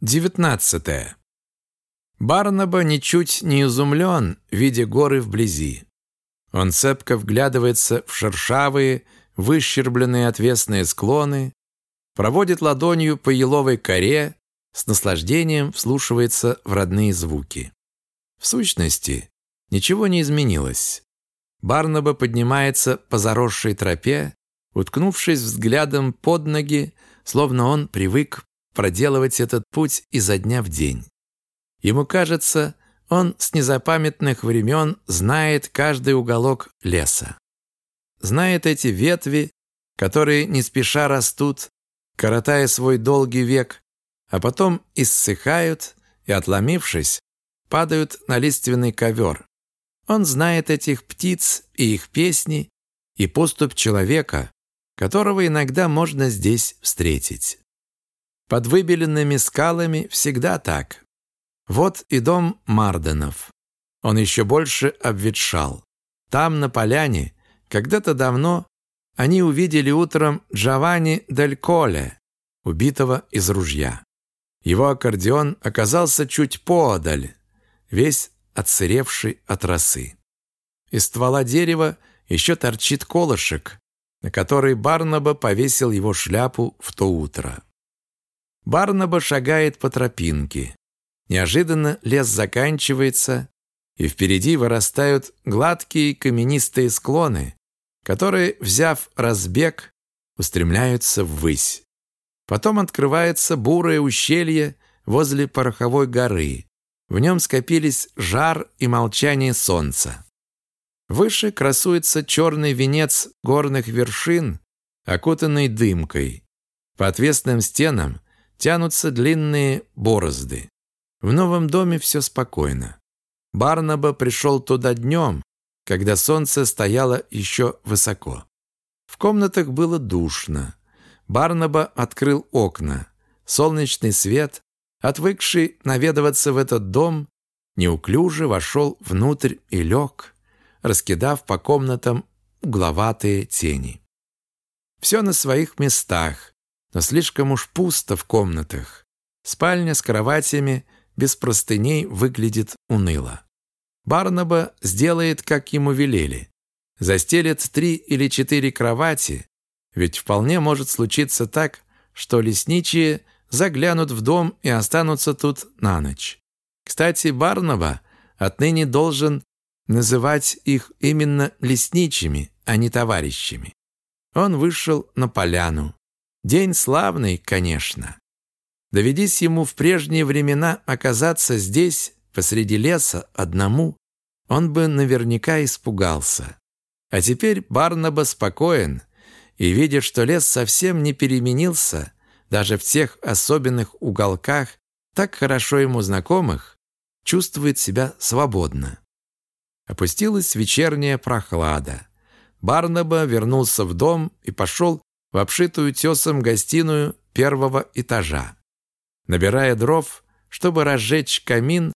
19. Барнаба ничуть не изумлен, видя горы вблизи. Он цепко вглядывается в шершавые, выщербленные отвесные склоны, проводит ладонью по еловой коре, с наслаждением вслушивается в родные звуки. В сущности, ничего не изменилось. Барнаба поднимается по заросшей тропе, уткнувшись взглядом под ноги, словно он привык проделывать этот путь изо дня в день. Ему кажется, он с незапамятных времен знает каждый уголок леса. Знает эти ветви, которые не спеша растут, коротая свой долгий век, а потом иссыхают и, отломившись, падают на лиственный ковер. Он знает этих птиц и их песни, и поступ человека, которого иногда можно здесь встретить. Под выбеленными скалами всегда так. Вот и дом Марденов. Он еще больше обветшал. Там, на поляне, когда-то давно они увидели утром Джованни Дель Коле, убитого из ружья. Его аккордеон оказался чуть поодаль, весь отсыревший от росы. Из ствола дерева еще торчит колышек, на который Барнаба повесил его шляпу в то утро. Барнаба шагает по тропинке. Неожиданно лес заканчивается, и впереди вырастают гладкие каменистые склоны, которые, взяв разбег, устремляются ввысь. Потом открывается бурое ущелье возле пороховой горы. В нем скопились жар и молчание солнца. Выше красуется черный венец горных вершин, окутанный дымкой. По отвесным стенам тянутся длинные борозды. В новом доме все спокойно. Барнаба пришел туда днем, когда солнце стояло еще высоко. В комнатах было душно. Барнаба открыл окна. Солнечный свет, отвыкший наведываться в этот дом, неуклюже вошел внутрь и лег, раскидав по комнатам угловатые тени. Все на своих местах, но слишком уж пусто в комнатах. Спальня с кроватями без простыней выглядит уныло. Барнаба сделает, как ему велели. Застелит три или четыре кровати, ведь вполне может случиться так, что лесничие заглянут в дом и останутся тут на ночь. Кстати, Барнаба отныне должен называть их именно лесничими, а не товарищами. Он вышел на поляну. День славный, конечно. Доведись ему в прежние времена оказаться здесь, посреди леса, одному, он бы наверняка испугался. А теперь Барнаба спокоен, и, видя, что лес совсем не переменился, даже в тех особенных уголках, так хорошо ему знакомых, чувствует себя свободно. Опустилась вечерняя прохлада. Барнаба вернулся в дом и пошел в обшитую тесом гостиную первого этажа. Набирая дров, чтобы разжечь камин,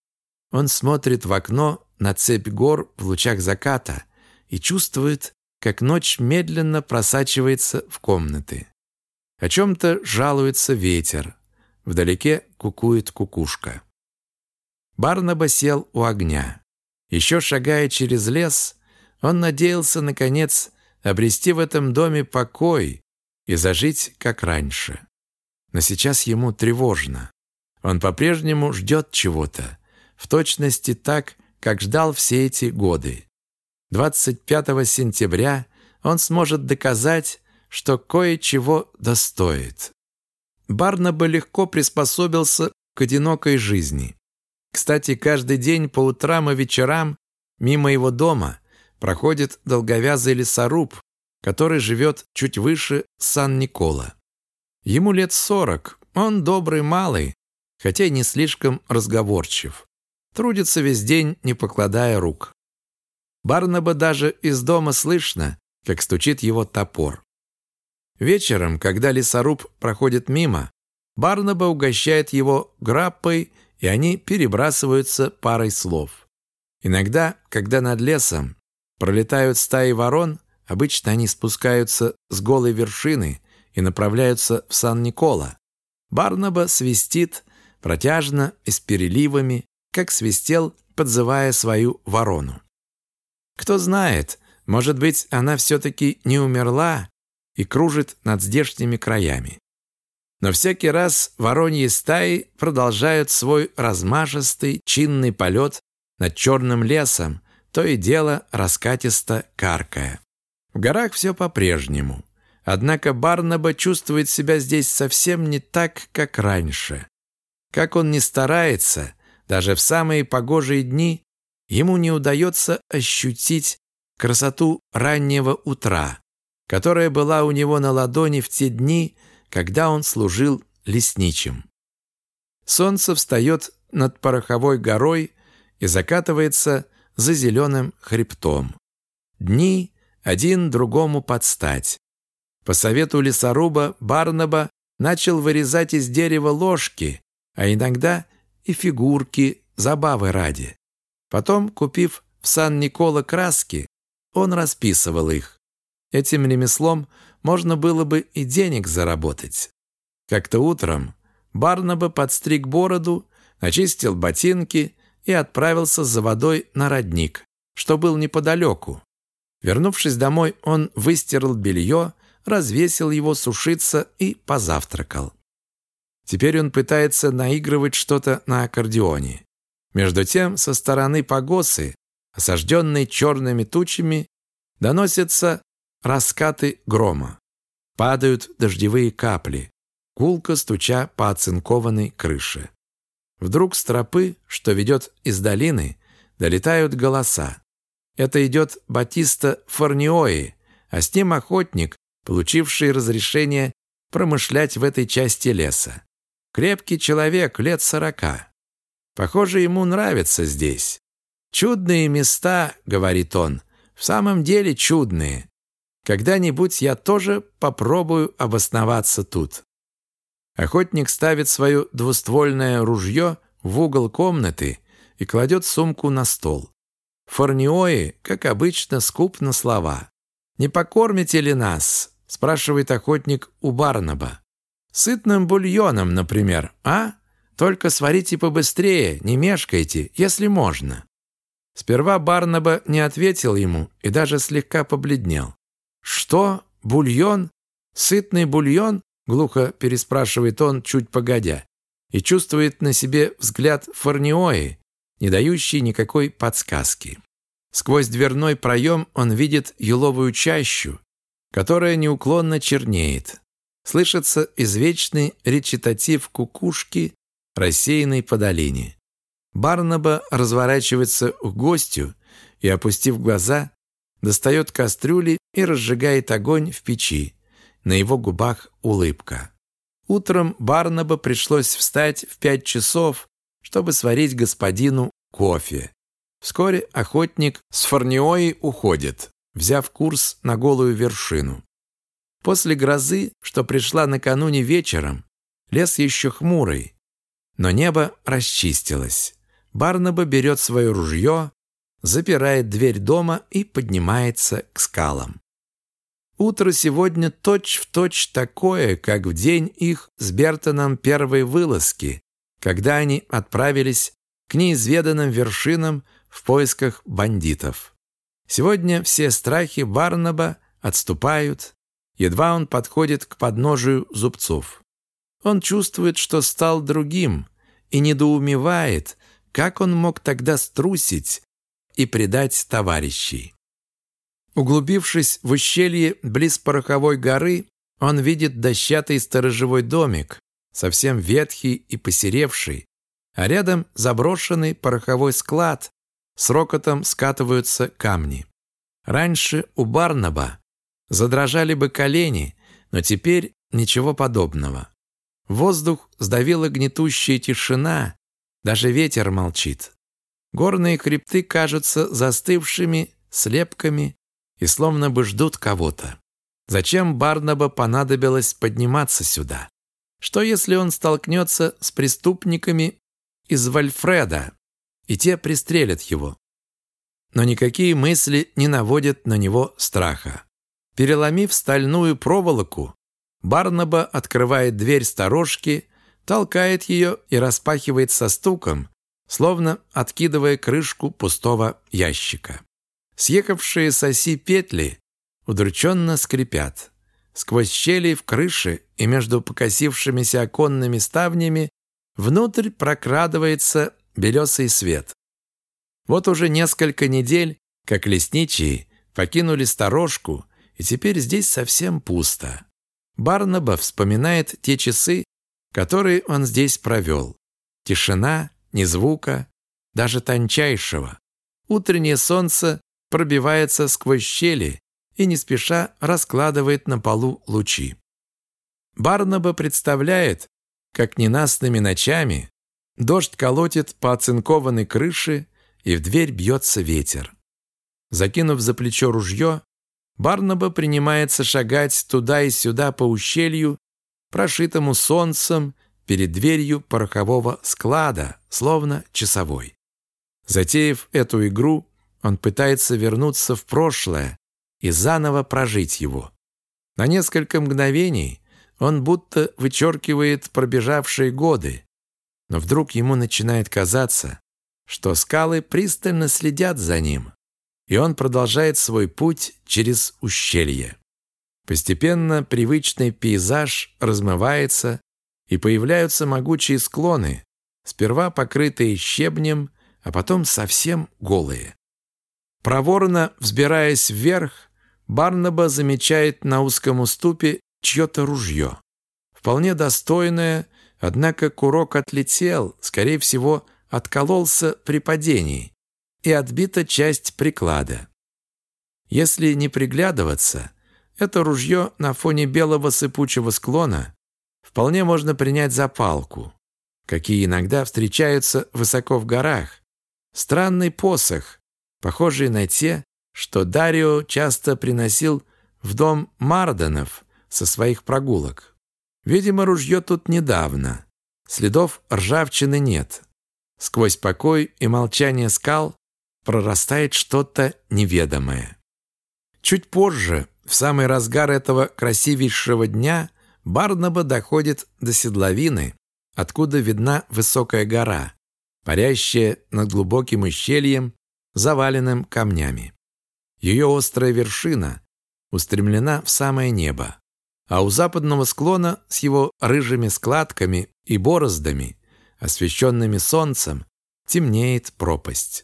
он смотрит в окно на цепь гор в лучах заката и чувствует, как ночь медленно просачивается в комнаты. О чем-то жалуется ветер. Вдалеке кукует кукушка. Барнаба сел у огня. Еще шагая через лес, он надеялся, наконец, обрести в этом доме покой, и зажить, как раньше. Но сейчас ему тревожно. Он по-прежнему ждет чего-то, в точности так, как ждал все эти годы. 25 сентября он сможет доказать, что кое-чего достоит. Барнаба легко приспособился к одинокой жизни. Кстати, каждый день по утрам и вечерам мимо его дома проходит долговязый лесоруб, который живет чуть выше Сан-Никола. Ему лет сорок, он добрый малый, хотя и не слишком разговорчив. Трудится весь день, не покладая рук. Барнаба даже из дома слышно, как стучит его топор. Вечером, когда лесоруб проходит мимо, Барнаба угощает его граппой, и они перебрасываются парой слов. Иногда, когда над лесом пролетают стаи ворон, Обычно они спускаются с голой вершины и направляются в Сан-Никола. Барнаба свистит, протяжно и с переливами, как свистел, подзывая свою ворону. Кто знает, может быть, она все-таки не умерла и кружит над здешними краями. Но всякий раз вороньи стаи продолжают свой размашистый, чинный полет над черным лесом, то и дело раскатисто каркая. В горах все по-прежнему. Однако Барнаба чувствует себя здесь совсем не так, как раньше. Как он ни старается, даже в самые погожие дни ему не удается ощутить красоту раннего утра, которая была у него на ладони в те дни, когда он служил лесничим. Солнце встает над пороховой горой и закатывается за зеленым хребтом. Дни один другому подстать. По совету лесоруба Барнаба начал вырезать из дерева ложки, а иногда и фигурки забавы ради. Потом, купив в Сан-Никола краски, он расписывал их. Этим ремеслом можно было бы и денег заработать. Как-то утром Барнаба подстриг бороду, очистил ботинки и отправился за водой на родник, что был неподалеку. Вернувшись домой, он выстирал белье, развесил его сушиться и позавтракал. Теперь он пытается наигрывать что-то на аккордеоне. Между тем, со стороны Погосы, осажденной черными тучами, доносятся раскаты грома. Падают дождевые капли, гулко стуча по оцинкованной крыше. Вдруг с тропы, что ведет из долины, долетают голоса. Это идет Батиста Форниои, а с ним охотник, получивший разрешение промышлять в этой части леса. Крепкий человек, лет сорока. Похоже, ему нравится здесь. «Чудные места», — говорит он, — «в самом деле чудные. Когда-нибудь я тоже попробую обосноваться тут». Охотник ставит свое двуствольное ружье в угол комнаты и кладет сумку на стол. Форниои, как обычно, скуп на слова. «Не покормите ли нас?» – спрашивает охотник у Барнаба. «Сытным бульоном, например, а? Только сварите побыстрее, не мешкайте, если можно». Сперва Барнаба не ответил ему и даже слегка побледнел. «Что? Бульон? Сытный бульон?» — глухо переспрашивает он, чуть погодя, и чувствует на себе взгляд Форниои, не дающий никакой подсказки. Сквозь дверной проем он видит еловую чащу, которая неуклонно чернеет. Слышится извечный речитатив кукушки, рассеянной по долине. Барнаба разворачивается к гостю и, опустив глаза, достает кастрюли и разжигает огонь в печи. На его губах улыбка. Утром Барнаба пришлось встать в пять часов, чтобы сварить господину кофе. Вскоре охотник с Форниоей уходит, взяв курс на голую вершину. После грозы, что пришла накануне вечером, лес еще хмурый, но небо расчистилось. Барнаба берет свое ружье, запирает дверь дома и поднимается к скалам. Утро сегодня точь-в-точь точь такое, как в день их с Бертоном первой вылазки, когда они отправились к неизведанным вершинам в поисках бандитов. Сегодня все страхи Барнаба отступают, едва он подходит к подножию зубцов. Он чувствует, что стал другим, и недоумевает, как он мог тогда струсить и предать товарищей. Углубившись в ущелье близ Пороховой горы, он видит дощатый сторожевой домик, совсем ветхий и посеревший, а рядом заброшенный пороховой склад, с рокотом скатываются камни. Раньше у Барнаба задрожали бы колени, но теперь ничего подобного. Воздух сдавила гнетущая тишина, даже ветер молчит. Горные хребты кажутся застывшими слепками и словно бы ждут кого-то. Зачем Барнаба понадобилось подниматься сюда? Что если он столкнется с преступниками из Вальфреда, и те пристрелят его. Но никакие мысли не наводят на него страха. Переломив стальную проволоку, Барнаба открывает дверь сторожки, толкает ее и распахивает со стуком, словно откидывая крышку пустого ящика. Съехавшие с оси петли удрученно скрипят. Сквозь щели в крыше и между покосившимися оконными ставнями внутрь прокрадывается белесый свет. Вот уже несколько недель, как лесничие покинули сторожку, и теперь здесь совсем пусто. Барнаба вспоминает те часы, которые он здесь провел. Тишина, ни звука, даже тончайшего. Утреннее солнце пробивается сквозь щели и не спеша раскладывает на полу лучи. Барнаба представляет, как ненастными ночами дождь колотит по оцинкованной крыше и в дверь бьется ветер. Закинув за плечо ружье, Барнаба принимается шагать туда и сюда по ущелью, прошитому солнцем, перед дверью порохового склада, словно часовой. Затеяв эту игру, он пытается вернуться в прошлое и заново прожить его. На несколько мгновений он будто вычеркивает пробежавшие годы, но вдруг ему начинает казаться, что скалы пристально следят за ним, и он продолжает свой путь через ущелье. Постепенно привычный пейзаж размывается, и появляются могучие склоны, сперва покрытые щебнем, а потом совсем голые. Проворно взбираясь вверх, Барнаба замечает на узком уступе чье-то ружье. Вполне достойное, однако курок отлетел, скорее всего, откололся при падении, и отбита часть приклада. Если не приглядываться, это ружье на фоне белого сыпучего склона вполне можно принять за палку, какие иногда встречаются высоко в горах. Странный посох, похожий на те, что Дарио часто приносил в дом Марденов со своих прогулок. Видимо, ружье тут недавно. Следов ржавчины нет. Сквозь покой и молчание скал прорастает что-то неведомое. Чуть позже, в самый разгар этого красивейшего дня, Барнаба доходит до седловины, откуда видна высокая гора, парящая над глубоким ущельем, заваленным камнями. Ее острая вершина устремлена в самое небо, а у западного склона с его рыжими складками и бороздами, освещенными солнцем, темнеет пропасть.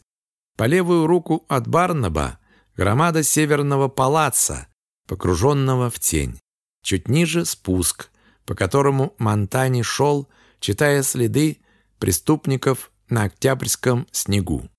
По левую руку от Барнаба громада северного палаца, погруженного в тень. Чуть ниже спуск, по которому Монтани шел, читая следы преступников на октябрьском снегу.